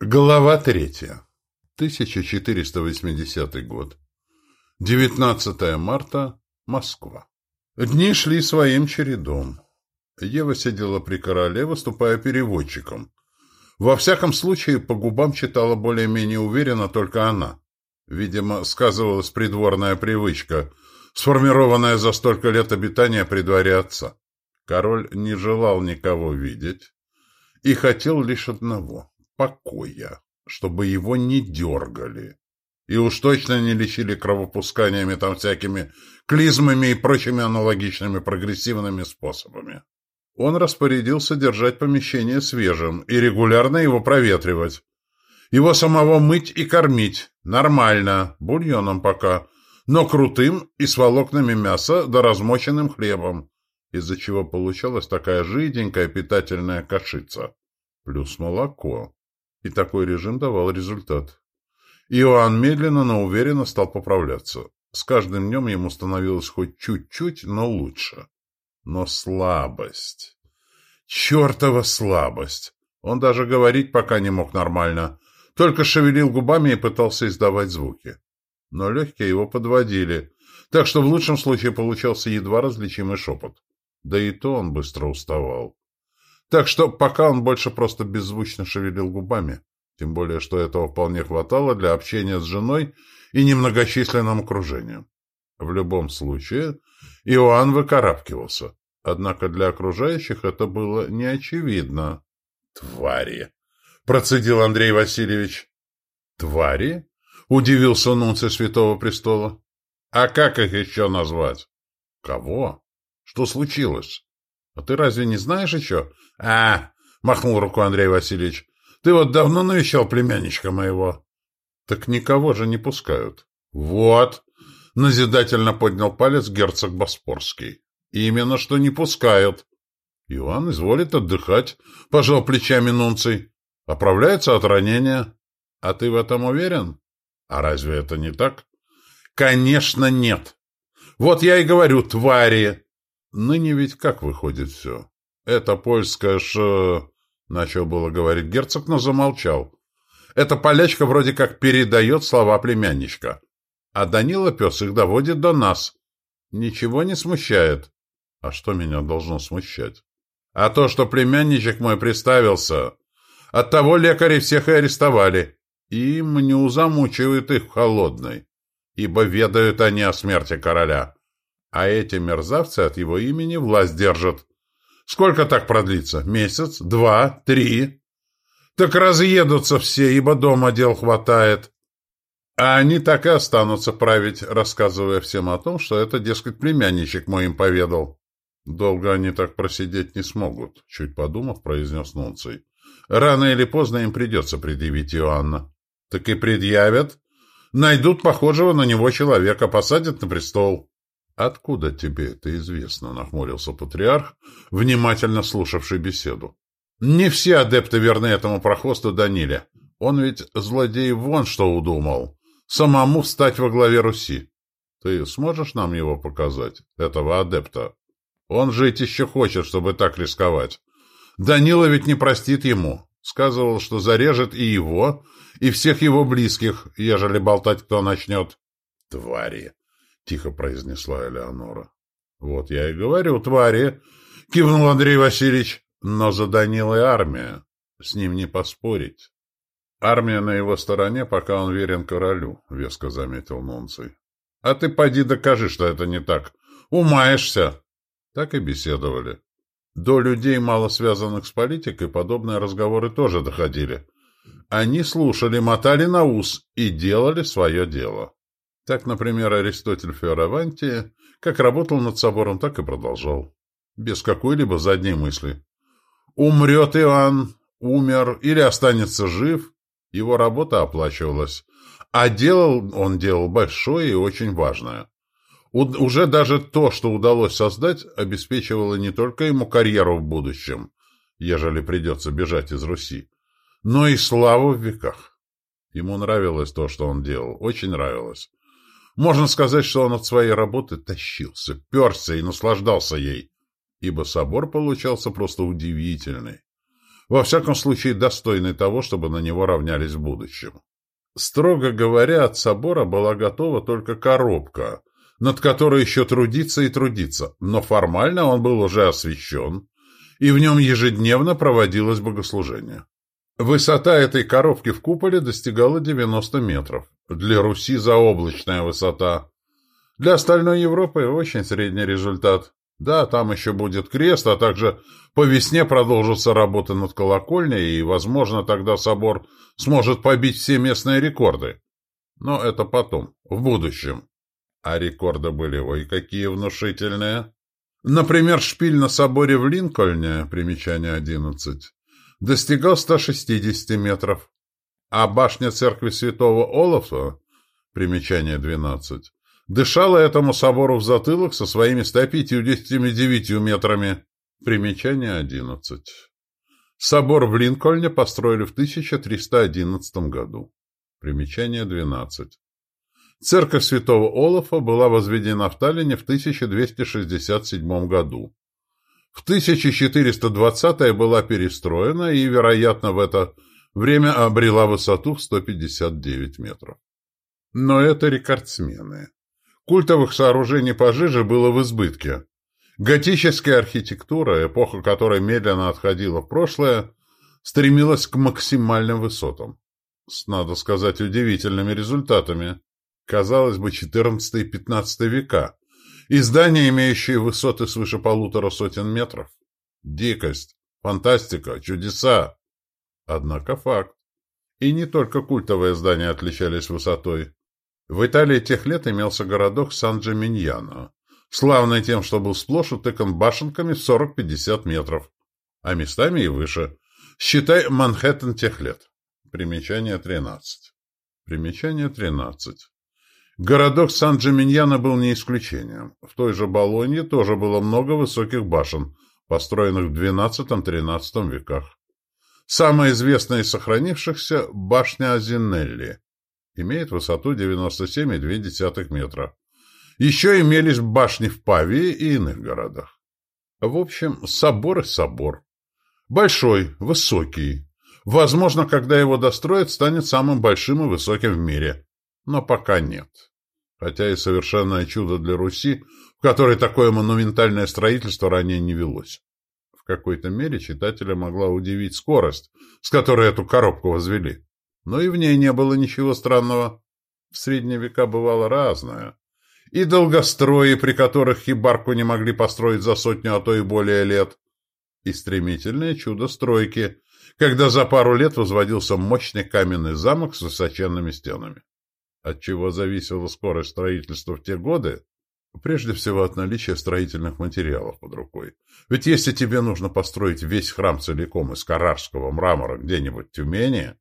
Глава третья. 1480 год. 19 марта. Москва. Дни шли своим чередом. Ева сидела при короле, выступая переводчиком. Во всяком случае, по губам читала более-менее уверенно только она. Видимо, сказывалась придворная привычка, сформированная за столько лет обитания при дворе отца. Король не желал никого видеть и хотел лишь одного — покоя, чтобы его не дергали. И уж точно не лечили кровопусканиями там всякими клизмами и прочими аналогичными прогрессивными способами. Он распорядился держать помещение свежим и регулярно его проветривать. Его самого мыть и кормить. Нормально, бульоном пока, но крутым и с волокнами мяса да размоченным хлебом, из-за чего получалась такая жиденькая питательная кашица. Плюс молоко. И такой режим давал результат. Иоанн медленно, но уверенно стал поправляться. С каждым днем ему становилось хоть чуть-чуть, но лучше. Но слабость. Чертова слабость! Он даже говорить пока не мог нормально. Только шевелил губами и пытался издавать звуки. Но легкие его подводили, так что в лучшем случае получался едва различимый шепот. Да и то он быстро уставал. Так что пока он больше просто беззвучно шевелил губами, тем более, что этого вполне хватало для общения с женой и немногочисленным окружением. В любом случае, Иоанн выкарабкивался, однако для окружающих это было неочевидно. «Твари!» — процедил Андрей Васильевич. «Твари?» — удивился нунций Святого Престола. «А как их еще назвать?» «Кого? Что случилось?» «А ты разве не знаешь еще?» «А!» — махнул рукой Андрей Васильевич. «Ты вот давно навещал племянничка моего?» «Так никого же не пускают». «Вот!» — назидательно поднял палец герцог Боспорский. «Именно что не пускают». «Иван изволит отдыхать», — пожал плечами Нунций. «Оправляется от ранения». «А ты в этом уверен?» «А разве это не так?» «Конечно нет. Вот я и говорю, твари!» Ныне ведь как выходит все? Это польская ш... Начал было говорить герцог, но замолчал. Эта полячка вроде как передает слова племянничка. А Данила пес их доводит до нас. Ничего не смущает. А что меня должно смущать? А то, что племянничек мой приставился. Оттого лекари всех и арестовали. И мню замучивают их в холодной. Ибо ведают они о смерти короля. А эти мерзавцы от его имени власть держат. Сколько так продлится? Месяц? Два? Три? Так разъедутся все, ибо дома дел хватает. А они так и останутся править, рассказывая всем о том, что это, дескать, племянничек мой им поведал. Долго они так просидеть не смогут, чуть подумав, произнес Нунций. Рано или поздно им придется предъявить Иоанна. Так и предъявят. Найдут похожего на него человека, посадят на престол. «Откуда тебе это известно?» — нахмурился патриарх, внимательно слушавший беседу. «Не все адепты верны этому прохвосту Даниле. Он ведь злодей вон что удумал. Самому встать во главе Руси. Ты сможешь нам его показать, этого адепта? Он жить еще хочет, чтобы так рисковать. Данила ведь не простит ему. Сказывал, что зарежет и его, и всех его близких, ежели болтать кто начнет. Твари!» — тихо произнесла Элеонора. — Вот я и говорю, твари! — кивнул Андрей Васильевич. — Но за Данилой армия. С ним не поспорить. — Армия на его стороне, пока он верен королю, — веско заметил Нонций. — А ты поди докажи, что это не так. Умаешься! Так и беседовали. До людей, мало связанных с политикой, подобные разговоры тоже доходили. Они слушали, мотали на ус и делали свое дело. Так, например, Аристотель Фиораванти как работал над собором, так и продолжал. Без какой-либо задней мысли. Умрет Иоанн, умер или останется жив, его работа оплачивалась. А делал он делал большое и очень важное. Уже даже то, что удалось создать, обеспечивало не только ему карьеру в будущем, ежели придется бежать из Руси, но и славу в веках. Ему нравилось то, что он делал, очень нравилось. Можно сказать, что он от своей работы тащился, перся и наслаждался ей, ибо собор получался просто удивительный. во всяком случае достойный того, чтобы на него равнялись в будущем. Строго говоря, от собора была готова только коробка, над которой еще трудиться и трудиться, но формально он был уже освящен, и в нем ежедневно проводилось богослужение. Высота этой коробки в куполе достигала 90 метров. Для Руси заоблачная высота. Для остальной Европы очень средний результат. Да, там еще будет крест, а также по весне продолжится работа над колокольней, и, возможно, тогда собор сможет побить все местные рекорды. Но это потом, в будущем. А рекорды были, ой, какие внушительные. Например, шпиль на соборе в Линкольне, примечание 11, достигал 160 метров, а башня церкви святого Олафа, примечание 12, дышала этому собору в затылок со своими 159 метрами. Примечание 11. Собор в Линкольне построили в 1311 году. Примечание 12. Церковь святого Олафа была возведена в Таллине в 1267 году. В 1420-е была перестроена и, вероятно, в это время обрела высоту в 159 метров. Но это рекордсмены. Культовых сооружений пожиже было в избытке. Готическая архитектура, эпоха которой медленно отходила в прошлое, стремилась к максимальным высотам. С, надо сказать, удивительными результатами. Казалось бы, XIV и XV века. И здания, имеющие высоты свыше полутора сотен метров. Дикость, фантастика, чудеса. Однако факт. И не только культовые здания отличались высотой. В Италии тех лет имелся городок Сан-Джиминьяно, славный тем, что был сплошь утыкан башенками в 40-50 метров, а местами и выше. Считай Манхэттен тех лет. Примечание 13. Примечание 13. Городок Сан-Джиминьяно был не исключением. В той же Болонье тоже было много высоких башен, построенных в XII-XIII веках. Самая известная из сохранившихся – башня Азинелли – имеет высоту 97,2 метра. Еще имелись башни в Павии и иных городах. В общем, собор и собор. Большой, высокий. Возможно, когда его достроят, станет самым большим и высоким в мире. Но пока нет. Хотя и совершенное чудо для Руси, в которой такое монументальное строительство ранее не велось. В какой-то мере читателя могла удивить скорость, с которой эту коробку возвели но и в ней не было ничего странного. В средние века бывало разное. И долгострои, при которых хибарку не могли построить за сотню, а то и более лет. И стремительное чудо стройки, когда за пару лет возводился мощный каменный замок с высоченными стенами. От чего зависела скорость строительства в те годы? Прежде всего от наличия строительных материалов под рукой. Ведь если тебе нужно построить весь храм целиком из карарского мрамора где-нибудь в Тюмени,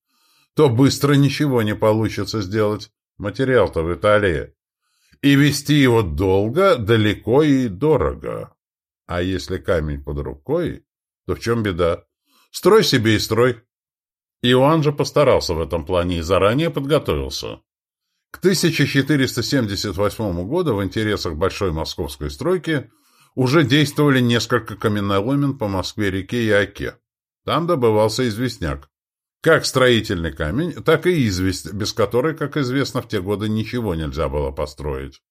то быстро ничего не получится сделать. Материал-то в Италии. И вести его долго, далеко и дорого. А если камень под рукой, то в чем беда? Строй себе и строй. Иоанн же постарался в этом плане и заранее подготовился. К 1478 году в интересах большой московской стройки уже действовали несколько каменоломен по Москве-реке и Оке. Там добывался известняк. Как строительный камень, так и известь, без которой, как известно, в те годы ничего нельзя было построить.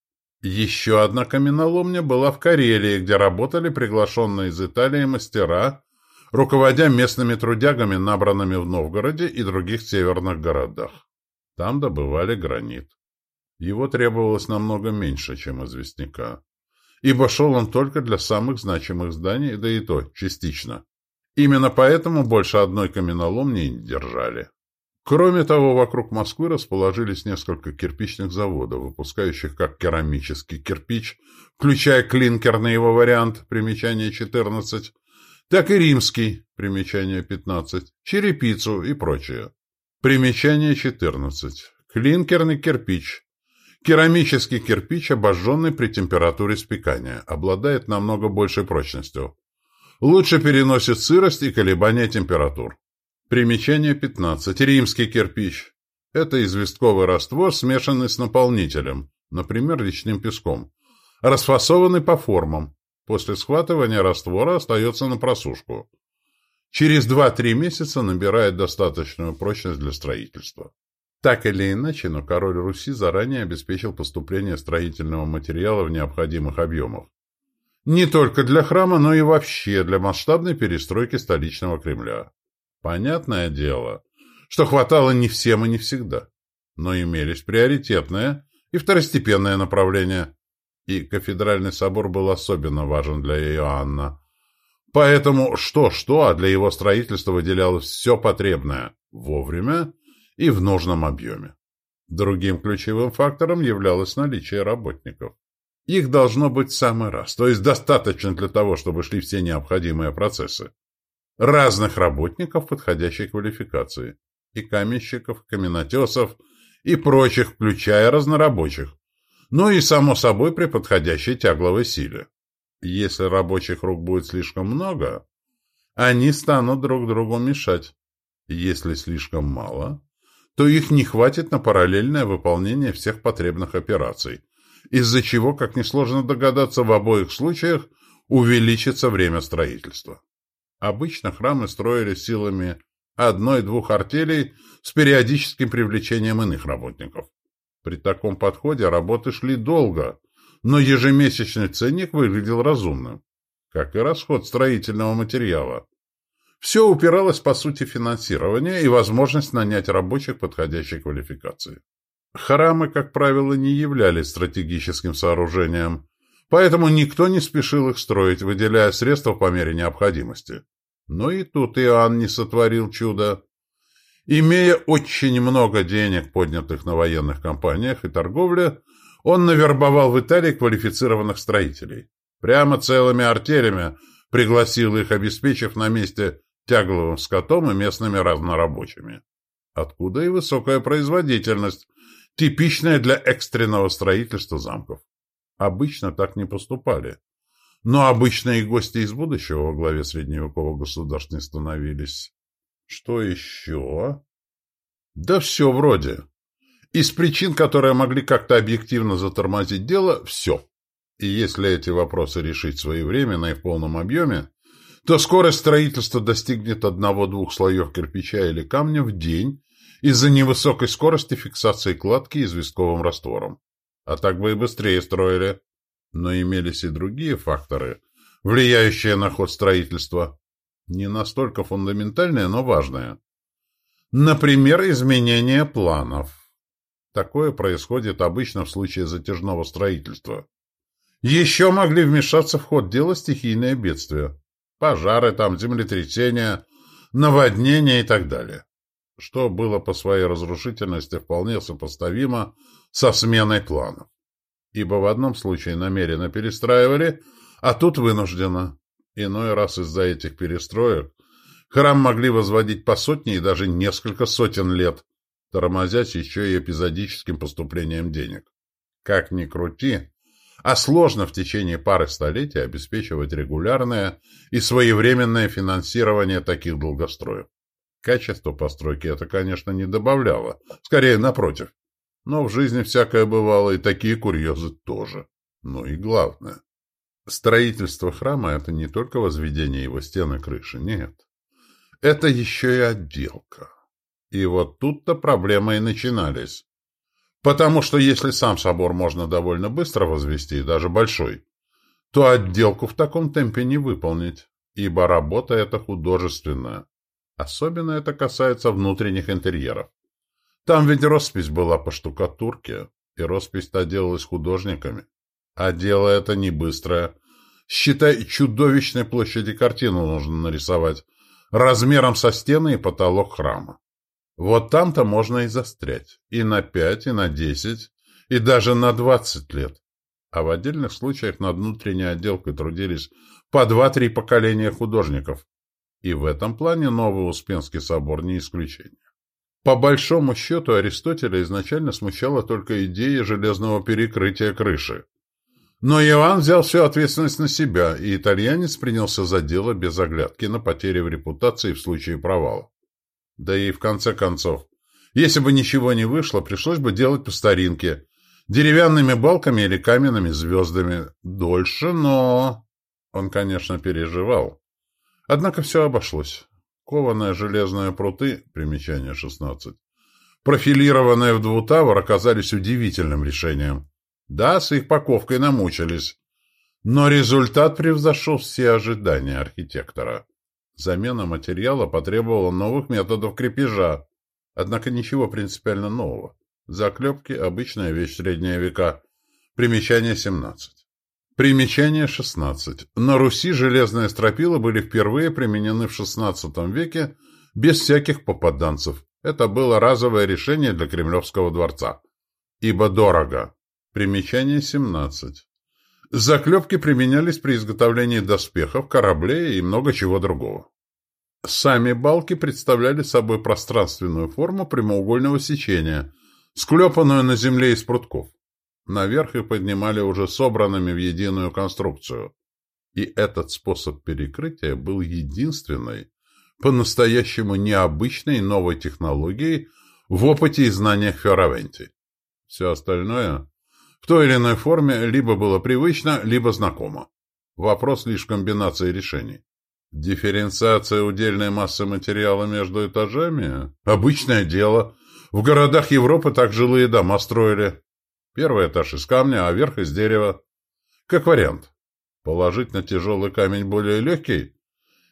Еще одна каменоломня была в Карелии, где работали приглашенные из Италии мастера, руководя местными трудягами, набранными в Новгороде и других северных городах. Там добывали гранит. Его требовалось намного меньше, чем известняка, ибо шел он только для самых значимых зданий, да и то частично. Именно поэтому больше одной каменоломни не держали. Кроме того, вокруг Москвы расположились несколько кирпичных заводов, выпускающих как керамический кирпич, включая клинкерный его вариант, примечание 14, так и римский, примечание 15, черепицу и прочее. Примечание 14. Клинкерный кирпич. Керамический кирпич, обожженный при температуре спекания, обладает намного большей прочностью. Лучше переносит сырость и колебания температур. Примечание 15. Римский кирпич. Это известковый раствор, смешанный с наполнителем, например, речным песком. Расфасованный по формам. После схватывания раствора остается на просушку. Через 2-3 месяца набирает достаточную прочность для строительства. Так или иначе, но король Руси заранее обеспечил поступление строительного материала в необходимых объемах. Не только для храма, но и вообще для масштабной перестройки столичного Кремля. Понятное дело, что хватало не всем и не всегда, но имелись приоритетные и второстепенные направления, и кафедральный собор был особенно важен для Иоанна. Поэтому что-что, а для его строительства выделялось все потребное, вовремя и в нужном объеме. Другим ключевым фактором являлось наличие работников. Их должно быть в самый раз, то есть достаточно для того, чтобы шли все необходимые процессы. Разных работников подходящей квалификации. И каменщиков, каменотесов, и прочих, включая разнорабочих. Ну и, само собой, при подходящей тягловой силе. Если рабочих рук будет слишком много, они станут друг другу мешать. Если слишком мало, то их не хватит на параллельное выполнение всех потребных операций, из-за чего, как несложно догадаться, в обоих случаях увеличится время строительства. Обычно храмы строили силами одной-двух артелей с периодическим привлечением иных работников. При таком подходе работы шли долго, но ежемесячный ценник выглядел разумным, как и расход строительного материала. Все упиралось, по сути, в финансирование и возможность нанять рабочих подходящей квалификации. Храмы, как правило, не являлись стратегическим сооружением, поэтому никто не спешил их строить, выделяя средства по мере необходимости. Но и тут Иоанн не сотворил чудо. Имея очень много денег, поднятых на военных компаниях и торговле, он навербовал в Италии квалифицированных строителей. Прямо целыми артелями пригласил их, обеспечив на месте тягловым скотом и местными разнорабочими. Откуда и высокая производительность, типичная для экстренного строительства замков. Обычно так не поступали. Но обычные гости из будущего во главе средневекового государства не становились. Что еще? Да все вроде. Из причин, которые могли как-то объективно затормозить дело, все. И если эти вопросы решить своевременно и в полном объеме, то скорость строительства достигнет одного-двух слоев кирпича или камня в день из-за невысокой скорости фиксации кладки известковым раствором. А так бы и быстрее строили. Но имелись и другие факторы, влияющие на ход строительства. Не настолько фундаментальные, но важные. Например, изменение планов. Такое происходит обычно в случае затяжного строительства. Еще могли вмешаться в ход дела стихийные бедствия пожары там, землетрясения, наводнения и так далее, что было по своей разрушительности вполне сопоставимо со сменой планов. Ибо в одном случае намеренно перестраивали, а тут вынужденно. Иной раз из-за этих перестроек храм могли возводить по сотне и даже несколько сотен лет, тормозясь еще и эпизодическим поступлением денег. Как ни крути, а сложно в течение пары столетий обеспечивать регулярное и своевременное финансирование таких долгостроев. Качество постройки это, конечно, не добавляло, скорее напротив. Но в жизни всякое бывало, и такие курьезы тоже. Ну и главное. Строительство храма – это не только возведение его стены крыши, нет. Это еще и отделка. И вот тут-то проблемы и начинались. Потому что если сам собор можно довольно быстро возвести, даже большой, то отделку в таком темпе не выполнить, ибо работа эта художественная. Особенно это касается внутренних интерьеров. Там ведь роспись была по штукатурке, и роспись-то делалась художниками. А дело это не быстрое. Считай, чудовищной площади картину нужно нарисовать, размером со стены и потолок храма. Вот там-то можно и застрять. И на пять, и на десять, и даже на двадцать лет. А в отдельных случаях над внутренней отделкой трудились по два-три поколения художников. И в этом плане Новый Успенский собор не исключение. По большому счету Аристотеля изначально смущала только идея железного перекрытия крыши. Но Иоанн взял всю ответственность на себя, и итальянец принялся за дело без оглядки на потери в репутации в случае провала. Да и в конце концов, если бы ничего не вышло, пришлось бы делать по старинке. Деревянными балками или каменными звездами. Дольше, но... Он, конечно, переживал. Однако все обошлось. Кованые железные пруты, примечание 16, профилированные в двутавр, оказались удивительным решением. Да, с их паковкой намучились. Но результат превзошел все ожидания архитектора. Замена материала потребовала новых методов крепежа, однако ничего принципиально нового. Заклепки – обычная вещь средние века. Примечание 17. Примечание 16. На Руси железные стропила были впервые применены в XVI веке без всяких попаданцев. Это было разовое решение для Кремлевского дворца. Ибо дорого. Примечание 17. Заклепки применялись при изготовлении доспехов, кораблей и много чего другого. Сами балки представляли собой пространственную форму прямоугольного сечения, склепанную на земле из прутков. Наверх их поднимали уже собранными в единую конструкцию. И этот способ перекрытия был единственной, по-настоящему необычной новой технологией в опыте и знаниях Фиоравенти. Все остальное в той или иной форме либо было привычно, либо знакомо. Вопрос лишь комбинации решений. Дифференциация удельной массы материала между этажами – обычное дело. В городах Европы так жилые дома строили. Первый этаж из камня, а верх из дерева. Как вариант. Положить на тяжелый камень более легкий?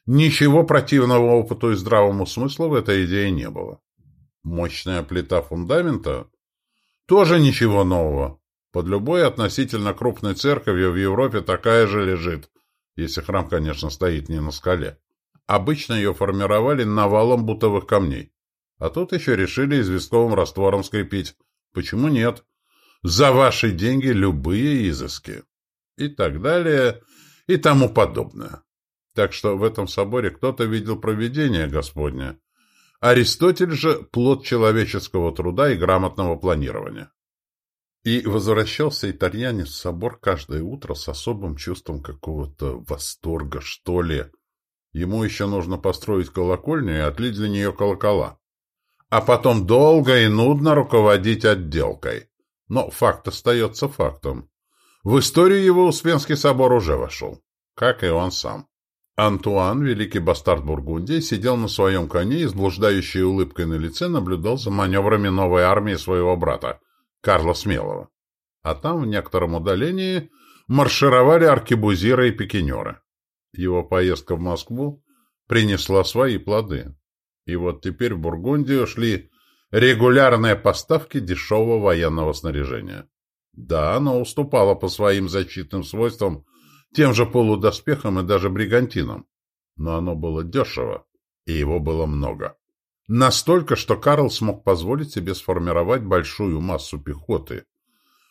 Ничего противного опыту и здравому смыслу в этой идее не было. Мощная плита фундамента? Тоже ничего нового. Под любой относительно крупной церковью в Европе такая же лежит, если храм, конечно, стоит не на скале. Обычно ее формировали навалом бутовых камней. А тут еще решили известковым раствором скрепить. Почему нет? За ваши деньги любые изыски. И так далее, и тому подобное. Так что в этом соборе кто-то видел провидение Господне. Аристотель же – плод человеческого труда и грамотного планирования. И возвращался итальянец в собор каждое утро с особым чувством какого-то восторга, что ли. Ему еще нужно построить колокольню и отлить для нее колокола. А потом долго и нудно руководить отделкой. Но факт остается фактом. В историю его Успенский собор уже вошел, как и он сам. Антуан, великий бастард Бургундии, сидел на своем коне и с блуждающей улыбкой на лице наблюдал за маневрами новой армии своего брата, Карла Смелого. А там, в некотором удалении, маршировали аркебузиры и пикинеры. Его поездка в Москву принесла свои плоды. И вот теперь в Бургундию шли регулярные поставки дешевого военного снаряжения. Да, оно уступало по своим защитным свойствам тем же полудоспехам и даже бригантинам. Но оно было дешево, и его было много. Настолько, что Карл смог позволить себе сформировать большую массу пехоты,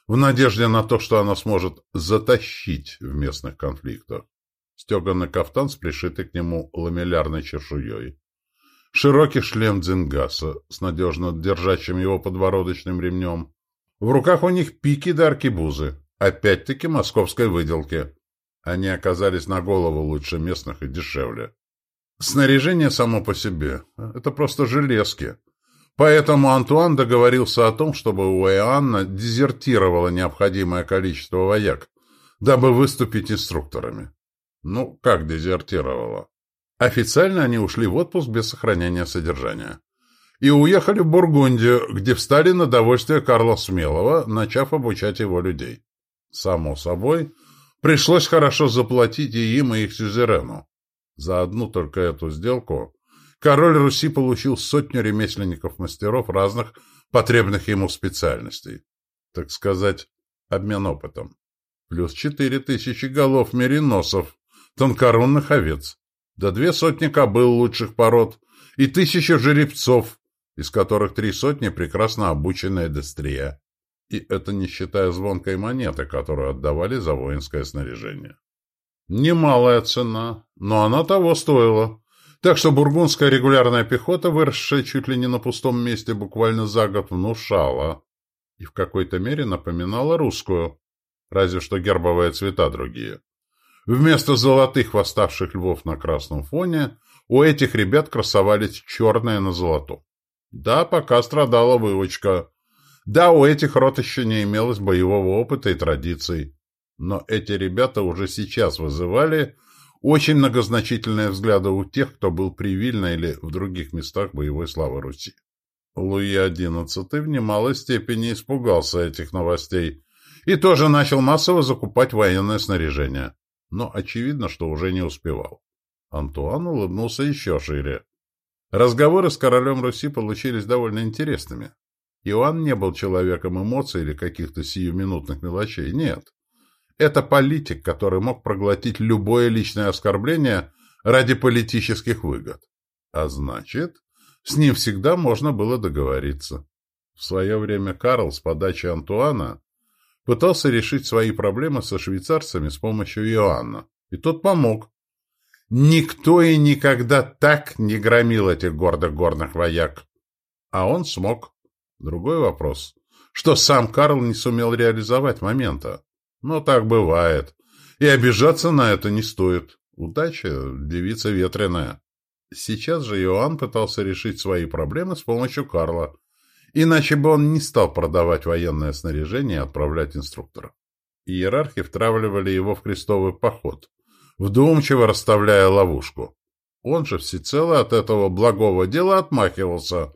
в надежде на то, что она сможет затащить в местных конфликтах. Стеганый кафтан с пришитой к нему ламеллярной чешуей. Широкий шлем дзингаса с надежно держащим его подбородочным ремнем. В руках у них пики да аркебузы, опять-таки московской выделки. Они оказались на голову лучше местных и дешевле. Снаряжение само по себе — это просто железки. Поэтому Антуан договорился о том, чтобы у Иоанна дезертировало необходимое количество вояк, дабы выступить инструкторами. Ну, как дезертировало? Официально они ушли в отпуск без сохранения содержания. И уехали в Бургундию, где встали на довольствие Карла Смелого, начав обучать его людей. Само собой, пришлось хорошо заплатить и им, и их сюзерену. За одну только эту сделку король Руси получил сотню ремесленников-мастеров разных потребных ему специальностей. Так сказать, обмен опытом. Плюс четыре тысячи голов мериносов, тонкорунных овец, да две сотни кобыл лучших пород и тысяча жеребцов, из которых три сотни прекрасно обученные дестрия. И это не считая звонкой монеты, которую отдавали за воинское снаряжение. Немалая цена, но она того стоила. Так что бургундская регулярная пехота, выросшая чуть ли не на пустом месте буквально за год, внушала. И в какой-то мере напоминала русскую. Разве что гербовые цвета другие. Вместо золотых восставших львов на красном фоне у этих ребят красовались черные на золотом. Да, пока страдала вывочка. Да, у этих рот еще не имелось боевого опыта и традиций. Но эти ребята уже сейчас вызывали очень многозначительные взгляды у тех, кто был при Вильно или в других местах боевой славы Руси. Луи XI в немалой степени испугался этих новостей и тоже начал массово закупать военное снаряжение. Но очевидно, что уже не успевал. Антуан улыбнулся еще шире. Разговоры с королем Руси получились довольно интересными. Иоанн не был человеком эмоций или каких-то сиюминутных мелочей, нет. Это политик, который мог проглотить любое личное оскорбление ради политических выгод. А значит, с ним всегда можно было договориться. В свое время Карл с подачи Антуана пытался решить свои проблемы со швейцарцами с помощью Иоанна, и тот помог. Никто и никогда так не громил этих гордых горных вояк. А он смог. Другой вопрос, что сам Карл не сумел реализовать момента. Но так бывает. И обижаться на это не стоит. Удача — девица ветреная. Сейчас же Иоанн пытался решить свои проблемы с помощью Карла. Иначе бы он не стал продавать военное снаряжение и отправлять инструкторов. Иерархи втравливали его в крестовый поход, вдумчиво расставляя ловушку. Он же всецело от этого благого дела отмахивался,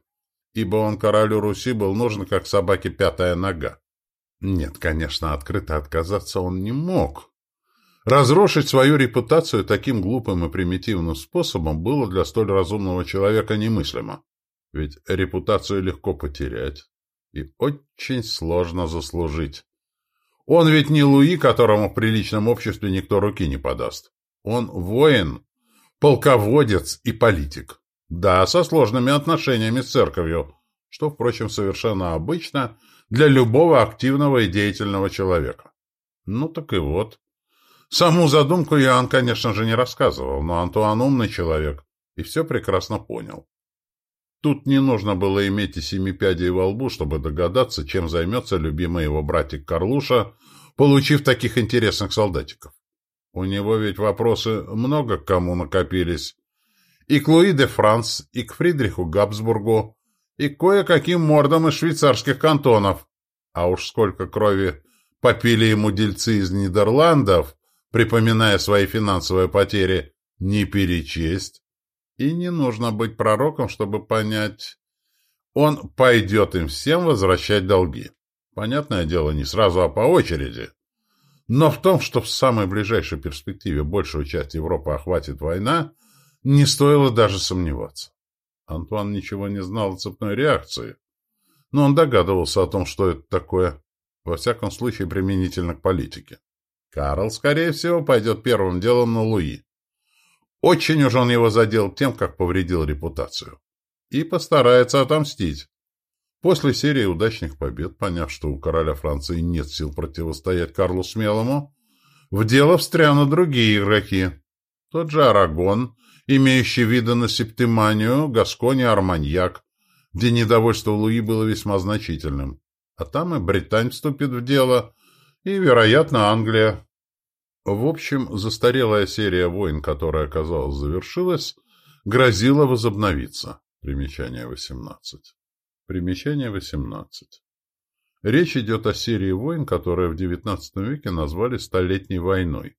ибо он королю Руси был нужен как собаке пятая нога. Нет, конечно, открыто отказаться он не мог. Разрушить свою репутацию таким глупым и примитивным способом было для столь разумного человека немыслимо. Ведь репутацию легко потерять и очень сложно заслужить. Он ведь не Луи, которому в приличном обществе никто руки не подаст. Он воин, полководец и политик. Да, со сложными отношениями с церковью, что, впрочем, совершенно обычно – для любого активного и деятельного человека. Ну так и вот. Саму задумку Иоанн, конечно же, не рассказывал, но Антуан умный человек и все прекрасно понял. Тут не нужно было иметь и семи пядей во лбу, чтобы догадаться, чем займется любимый его братик Карлуша, получив таких интересных солдатиков. У него ведь вопросы много к кому накопились. И к Луи де Франс, и к Фридриху Габсбургу, и кое-каким мордам из швейцарских кантонов. А уж сколько крови попили ему дельцы из Нидерландов, припоминая свои финансовые потери, не перечесть. И не нужно быть пророком, чтобы понять. Он пойдет им всем возвращать долги. Понятное дело, не сразу, а по очереди. Но в том, что в самой ближайшей перспективе большую часть Европы охватит война, не стоило даже сомневаться. Антуан ничего не знал о цепной реакции, но он догадывался о том, что это такое, во всяком случае применительно к политике. Карл, скорее всего, пойдет первым делом на Луи. Очень уж он его задел тем, как повредил репутацию. И постарается отомстить. После серии удачных побед, поняв, что у короля Франции нет сил противостоять Карлу Смелому, в дело встрянут другие игроки. Тот же Арагон имеющий виды на септиманию, Гаскони, Арманьяк, где недовольство Луи было весьма значительным. А там и Британь вступит в дело, и, вероятно, Англия. В общем, застарелая серия войн, которая, казалось, завершилась, грозила возобновиться. Примечание 18. Примечание 18. Речь идет о серии войн, которые в XIX веке назвали Столетней войной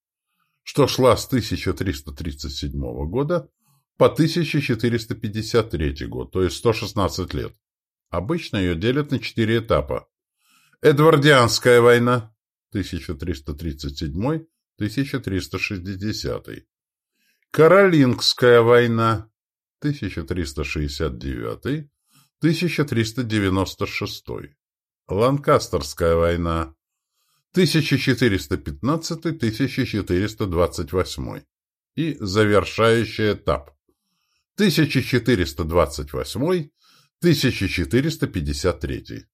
что шла с 1337 года по 1453 год, то есть 116 лет. Обычно ее делят на четыре этапа. Эдвардианская война 1337-1360. Каролингская война 1369-1396. Ланкастерская война 1415-1428 и завершающий этап 1428-1453.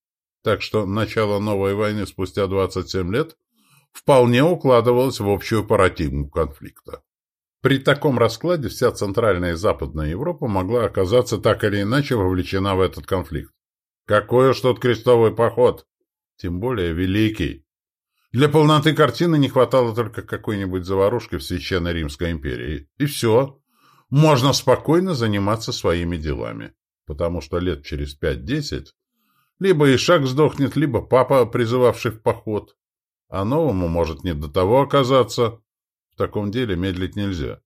Так что начало новой войны спустя 27 лет вполне укладывалось в общую парадигму конфликта. При таком раскладе вся Центральная и Западная Европа могла оказаться так или иначе вовлечена в этот конфликт. Какой уж тот крестовый поход! Тем более великий. Для полноты картины не хватало только какой-нибудь заварушки в Священной Римской империи. И все. Можно спокойно заниматься своими делами. Потому что лет через пять-десять либо Ишак сдохнет, либо папа, призывавший в поход. А новому может не до того оказаться. В таком деле медлить нельзя.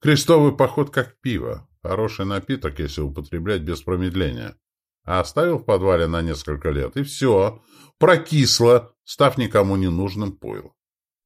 Крестовый поход как пиво. Хороший напиток, если употреблять без промедления. А оставил в подвале на несколько лет, и все. Прокисло, став никому не нужным пойлом.